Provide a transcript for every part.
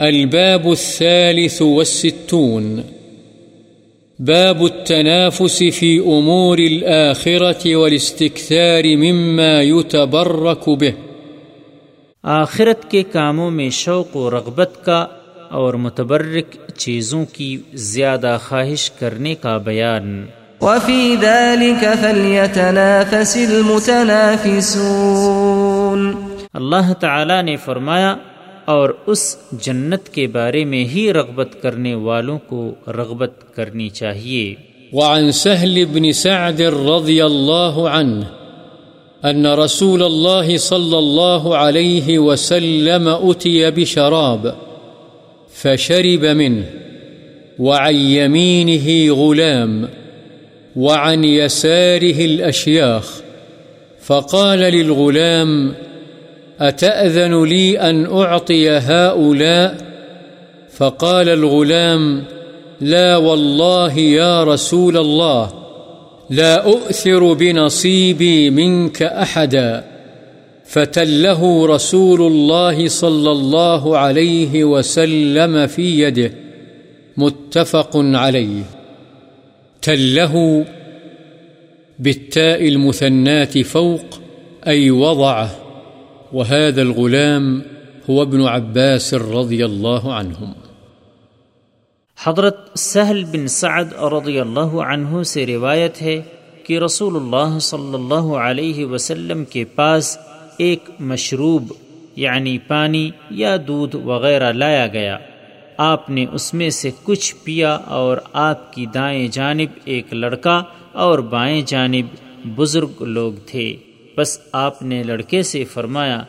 الباب الثالث والستون. باب التنافس في أمور الآخرة والاستكثار مما يتبرك به. آخرت کے کاموں میں شوق و رغبت کا اور متبرک چیزوں کی زیادہ خواہش کرنے کا بیان۔ وفي ذلك فليتنافس المتنافسون۔ اللہ تعالی نے فرمایا اور اس جنت کے بارے میں ہی رغبت کرنے والوں کو رغبت کرنی چاہیے۔ وعن سهل بن سعد رضي الله عنه أن رسول الله صلى الله عليه وسلم أتي بشراب فشرب منه وعن يمينه غلام وعن يساره الأشياخ فقال للغلام أتأذن لي أن أعطي هؤلاء؟ فقال الغلام، لا والله يا رسول الله، لا أؤثر بنصيبي منك أحدا. فتله رسول الله صلى الله عليه وسلم في يده، متفق عليه. تله بالتاء المثنات فوق، أي وضعه. وهذا الغلام هو ابن عباس رضي الله عنهم. حضرت سہل بن سعد رضی اللہ عنہ سے روایت ہے کہ رسول اللہ صلی اللہ علیہ وسلم کے پاس ایک مشروب یعنی پانی یا دودھ وغیرہ لایا گیا۔ آپ نے اس میں سے کچھ پیا اور آپ کی دائیں جانب ایک لڑکا اور بائیں جانب بزرگ لوگ تھے۔ بس آپ نے لڑکے سے فرمایا،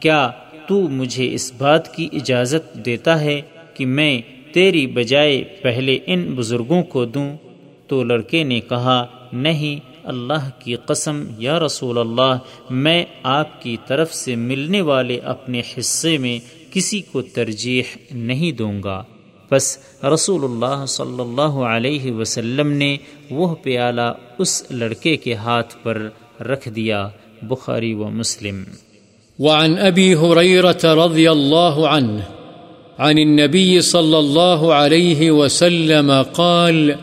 کیا تو مجھے اس بات کی اجازت دیتا ہے کہ میں تیری بجائے پہلے ان بزرگوں کو دوں؟ تو لڑکے نے کہا، نہیں، اللہ کی قسم، یا رسول اللہ، میں آپ کی طرف سے ملنے والے اپنے حصے میں کسی کو ترجیح نہیں دوں گا. بس رسول اللہ صلی اللہ علیہ وسلم نے وہ پیالہ اس لڑکے کے ہاتھ پر رکھ دیا۔ بخاری و مسلم۔ وعن أبي هريرة رضي الله عنه عن النبي صلى الله عليه وسلم قال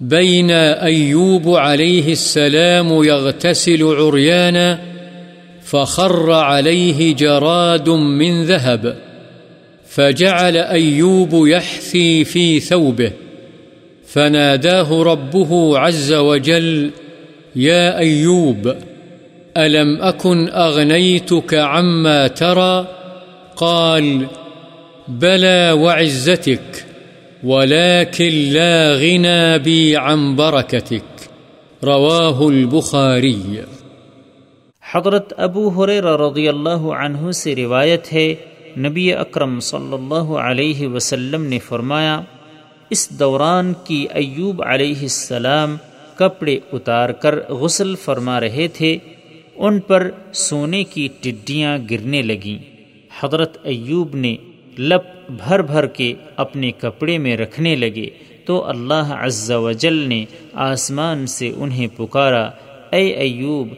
بين أيوب عليه السلام يغتسل عريانا فخر عليه جراد من ذهب، فجعل أيوب يحثي في ثوبه، فناداه ربه عز وجل يا أيوب ألم أكن أغنيتك عما ترى قال بلى وعزتك ولكن لا غنى بي عن بركتك رواه البخاري حضرت ابو حریر رضی اللہ عنہ سے روایت ہے، نبی اکرم صلی اللہ علیہ وسلم نے فرمایا، اس دوران کی ایوب علیہ السلام کپڑے اتار کر غسل فرما رہے تھے ان پر سونے کی ٹڈیاں گرنے لگیں۔ حضرت ایوب نے لپ بھر بھر کے اپنے کپڑے میں رکھنے لگے۔ تو اللہ عز و جل نے آسمان سے انہیں پکارا، اے ایوب،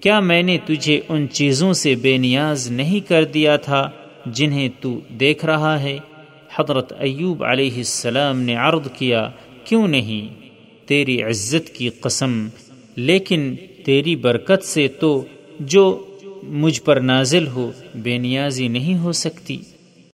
کیا میں نے تجھے ان چیزوں سے بے نیاز نہیں کر دیا تھا جنہیں تو دیکھ رہا ہے؟ حضرت ایوب علیہ السلام نے عرض کیا، کیوں نہیں؟ تیری عزت کی قسم، لیکن تیری برکت سے تو جو مجھ پر نازل ہو بے نیازی نہیں ہو سکتی۔